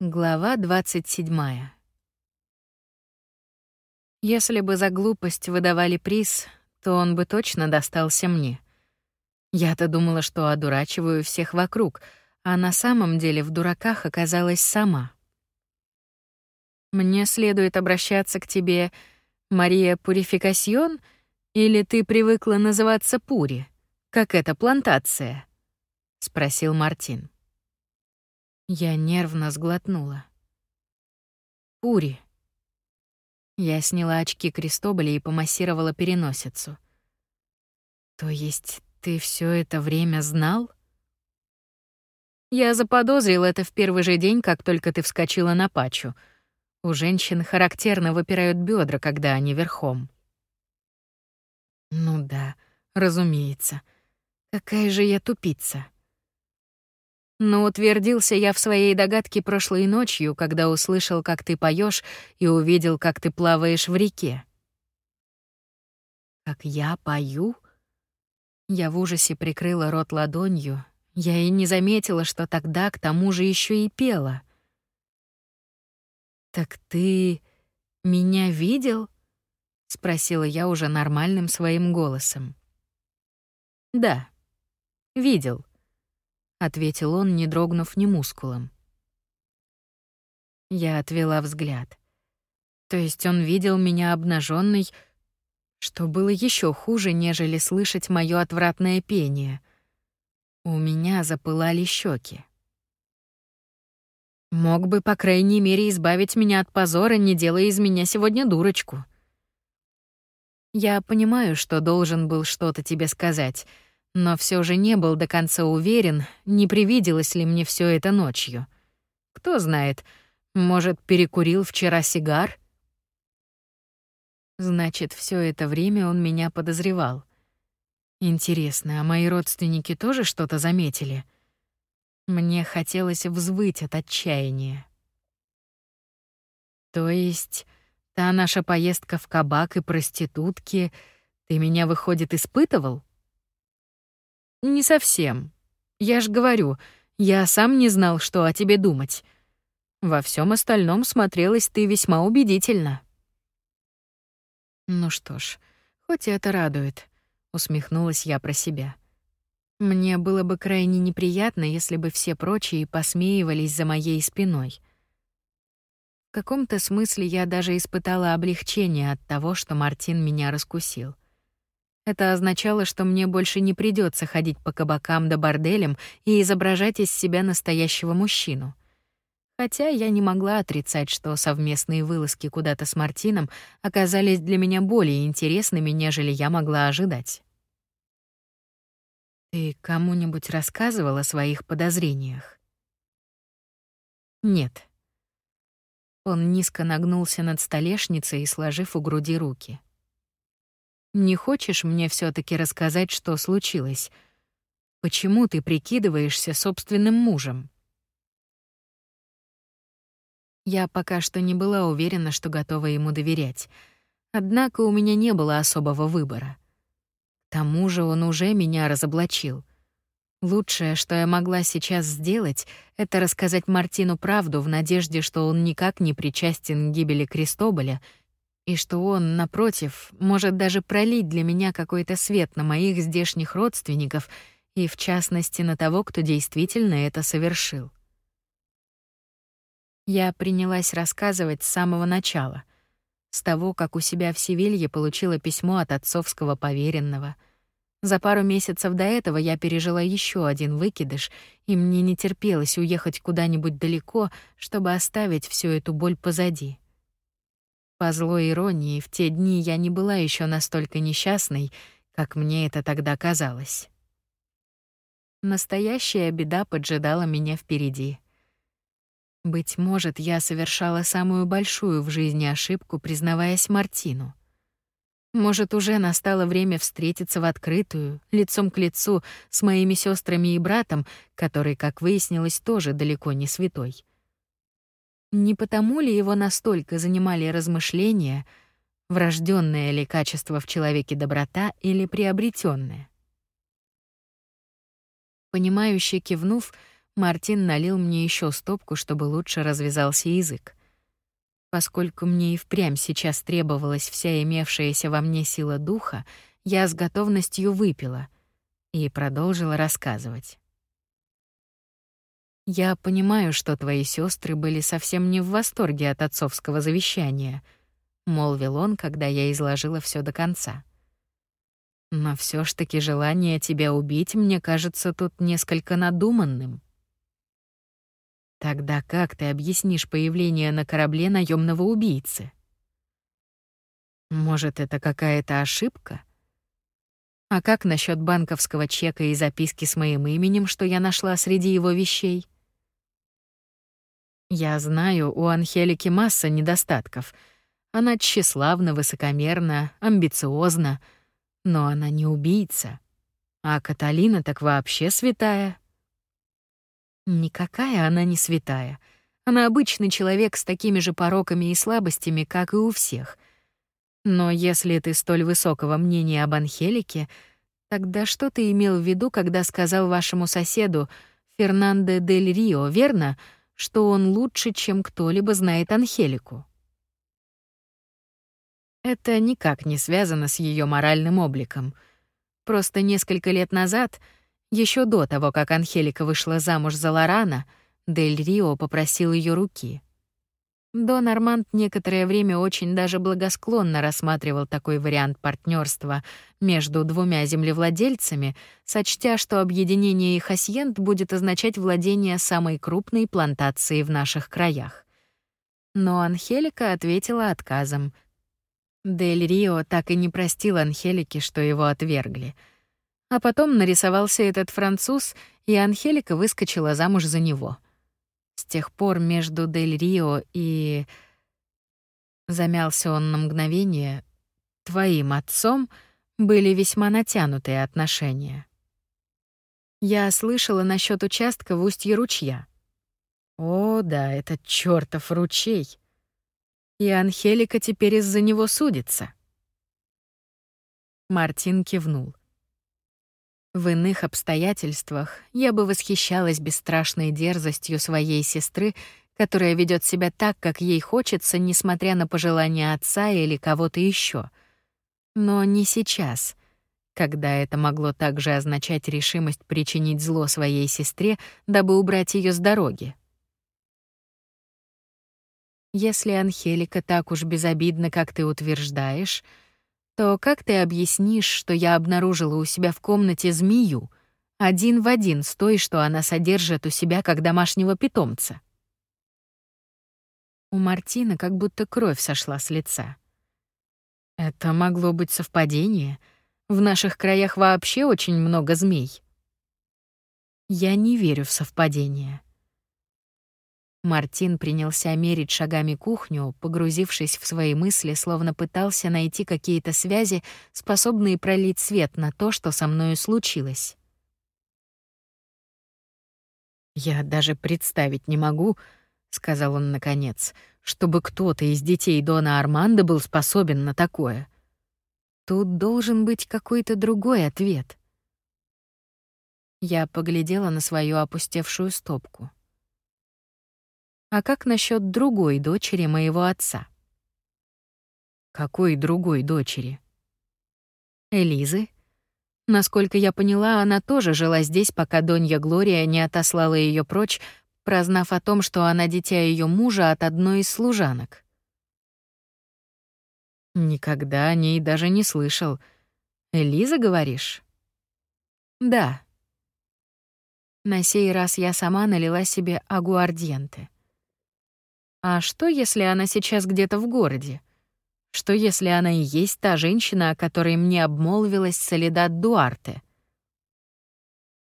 Глава 27. Если бы за глупость выдавали приз, то он бы точно достался мне. Я-то думала, что одурачиваю всех вокруг, а на самом деле в дураках оказалась сама. Мне следует обращаться к тебе, Мария Пурификасьон, или ты привыкла называться Пури, как эта плантация? спросил Мартин. Я нервно сглотнула. Пури. Я сняла очки Крестоболя и помассировала переносицу. То есть ты все это время знал? Я заподозрил это в первый же день, как только ты вскочила на пачу. У женщин характерно выпирают бедра, когда они верхом. Ну да, разумеется. Какая же я тупица. Но утвердился я в своей догадке прошлой ночью, когда услышал, как ты поешь, и увидел, как ты плаваешь в реке. Как я пою? Я в ужасе прикрыла рот ладонью. Я и не заметила, что тогда к тому же еще и пела. Так ты меня видел? спросила я уже нормальным своим голосом. Да. Видел ответил он, не дрогнув ни мускулом. Я отвела взгляд. То есть он видел меня обнаженной, что было еще хуже, нежели слышать мое отвратное пение. У меня запылали щеки. Мог бы, по крайней мере, избавить меня от позора, не делая из меня сегодня дурочку. Я понимаю, что должен был что-то тебе сказать, но все же не был до конца уверен, не привиделось ли мне все это ночью. Кто знает, может, перекурил вчера сигар? Значит, все это время он меня подозревал. Интересно, а мои родственники тоже что-то заметили? Мне хотелось взвыть от отчаяния. То есть, та наша поездка в кабак и проститутки, ты меня, выходит, испытывал? Не совсем. Я ж говорю, я сам не знал, что о тебе думать. Во всем остальном смотрелась ты весьма убедительно. Ну что ж, хоть это радует, усмехнулась я про себя. Мне было бы крайне неприятно, если бы все прочие посмеивались за моей спиной. В каком-то смысле я даже испытала облегчение от того, что Мартин меня раскусил. Это означало, что мне больше не придется ходить по кабакам да борделям и изображать из себя настоящего мужчину. Хотя я не могла отрицать, что совместные вылазки куда-то с Мартином оказались для меня более интересными, нежели я могла ожидать. Ты кому-нибудь рассказывал о своих подозрениях? Нет. Он низко нагнулся над столешницей, сложив у груди руки. Не хочешь мне все таки рассказать, что случилось? Почему ты прикидываешься собственным мужем? Я пока что не была уверена, что готова ему доверять. Однако у меня не было особого выбора. К тому же он уже меня разоблачил. Лучшее, что я могла сейчас сделать, это рассказать Мартину правду в надежде, что он никак не причастен к гибели Крестоболя и что он, напротив, может даже пролить для меня какой-то свет на моих здешних родственников и, в частности, на того, кто действительно это совершил. Я принялась рассказывать с самого начала, с того, как у себя в Севилье получила письмо от отцовского поверенного. За пару месяцев до этого я пережила еще один выкидыш, и мне не терпелось уехать куда-нибудь далеко, чтобы оставить всю эту боль позади. По злой иронии, в те дни я не была еще настолько несчастной, как мне это тогда казалось. Настоящая беда поджидала меня впереди. Быть может, я совершала самую большую в жизни ошибку, признаваясь Мартину. Может, уже настало время встретиться в открытую, лицом к лицу с моими сестрами и братом, который, как выяснилось, тоже далеко не святой. Не потому ли его настолько занимали размышления, врожденное ли качество в человеке доброта или приобретенное? Понимающе кивнув, Мартин налил мне еще стопку, чтобы лучше развязался язык. Поскольку мне и впрямь сейчас требовалась вся имевшаяся во мне сила духа, я с готовностью выпила и продолжила рассказывать. Я понимаю, что твои сестры были совсем не в восторге от отцовского завещания, молвил он, когда я изложила все до конца. Но все ж таки желание тебя убить мне кажется тут несколько надуманным. Тогда как ты объяснишь появление на корабле наемного убийцы? Может, это какая-то ошибка? А как насчет банковского чека и записки с моим именем, что я нашла среди его вещей? Я знаю, у Анхелики масса недостатков. Она тщеславна, высокомерна, амбициозна, но она не убийца. А Каталина так вообще святая. Никакая она не святая. Она обычный человек с такими же пороками и слабостями, как и у всех. Но если ты столь высокого мнения об Анхелике, тогда что ты имел в виду, когда сказал вашему соседу Фернандо дель Рио, верно, что он лучше, чем кто-либо знает Анхелику? Это никак не связано с ее моральным обликом. Просто несколько лет назад — еще до того, как Анхелика вышла замуж за Лорана, Дель Рио попросил ее руки. Дон Арманд некоторое время очень даже благосклонно рассматривал такой вариант партнерства между двумя землевладельцами, сочтя, что объединение их асьент будет означать владение самой крупной плантацией в наших краях. Но Анхелика ответила отказом. Дель Рио так и не простил Анхелике, что его отвергли — а потом нарисовался этот француз, и Анхелика выскочила замуж за него. С тех пор между Дель Рио и... Замялся он на мгновение. Твоим отцом были весьма натянутые отношения. Я слышала насчет участка в устье ручья. О, да, этот чёртов ручей. И Анхелика теперь из-за него судится. Мартин кивнул. В иных обстоятельствах я бы восхищалась бесстрашной дерзостью своей сестры, которая ведет себя так, как ей хочется, несмотря на пожелания отца или кого-то еще. Но не сейчас, когда это могло также означать решимость причинить зло своей сестре, дабы убрать ее с дороги. Если Анхелика так уж безобидна, как ты утверждаешь, то как ты объяснишь, что я обнаружила у себя в комнате змею, один в один с той, что она содержит у себя как домашнего питомца? У Мартина как будто кровь сошла с лица. Это могло быть совпадение. В наших краях вообще очень много змей. Я не верю в совпадения. Мартин принялся мерить шагами кухню, погрузившись в свои мысли, словно пытался найти какие-то связи, способные пролить свет на то, что со мною случилось. «Я даже представить не могу», — сказал он наконец, «чтобы кто-то из детей Дона Армандо был способен на такое. Тут должен быть какой-то другой ответ». Я поглядела на свою опустевшую стопку. А как насчет другой дочери моего отца? Какой другой дочери? Элизы. Насколько я поняла, она тоже жила здесь, пока Донья Глория не отослала ее прочь, прознав о том, что она дитя ее мужа от одной из служанок. Никогда о ней даже не слышал. Элиза, говоришь? Да. На сей раз я сама налила себе агуардиенте. А что, если она сейчас где-то в городе? Что, если она и есть та женщина, о которой мне обмолвилась Солидат Дуарте?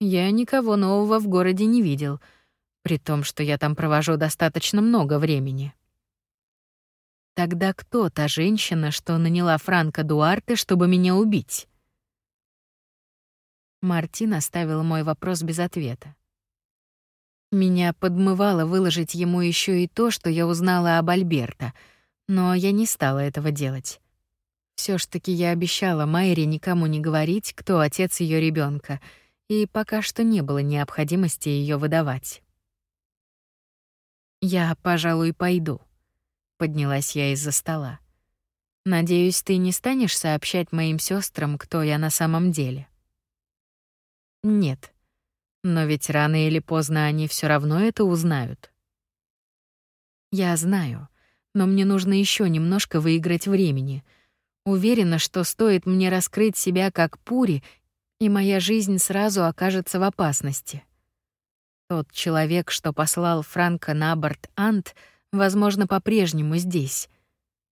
Я никого нового в городе не видел, при том, что я там провожу достаточно много времени. Тогда кто та женщина, что наняла Франка Дуарте, чтобы меня убить? Мартин оставил мой вопрос без ответа. Меня подмывало выложить ему еще и то, что я узнала об Альберто, но я не стала этого делать. Все ж таки я обещала Майре никому не говорить, кто отец ее ребенка, и пока что не было необходимости ее выдавать. «Я, пожалуй, пойду», — поднялась я из-за стола. «Надеюсь, ты не станешь сообщать моим сестрам, кто я на самом деле?» «Нет. Но ведь рано или поздно они все равно это узнают». «Я знаю, но мне нужно еще немножко выиграть времени. Уверена, что стоит мне раскрыть себя как Пури, и моя жизнь сразу окажется в опасности». Тот человек, что послал Франка на борт Ант, возможно, по-прежнему здесь.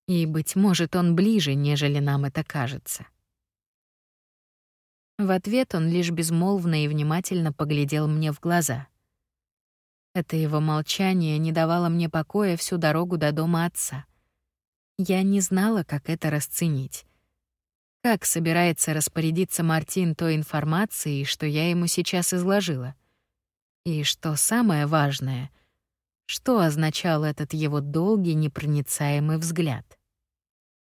И, быть может, он ближе, нежели нам это кажется. В ответ он лишь безмолвно и внимательно поглядел мне в глаза. Это его молчание не давало мне покоя всю дорогу до дома отца. Я не знала, как это расценить. Как собирается распорядиться Мартин той информацией, что я ему сейчас изложила — и что самое важное, что означал этот его долгий непроницаемый взгляд?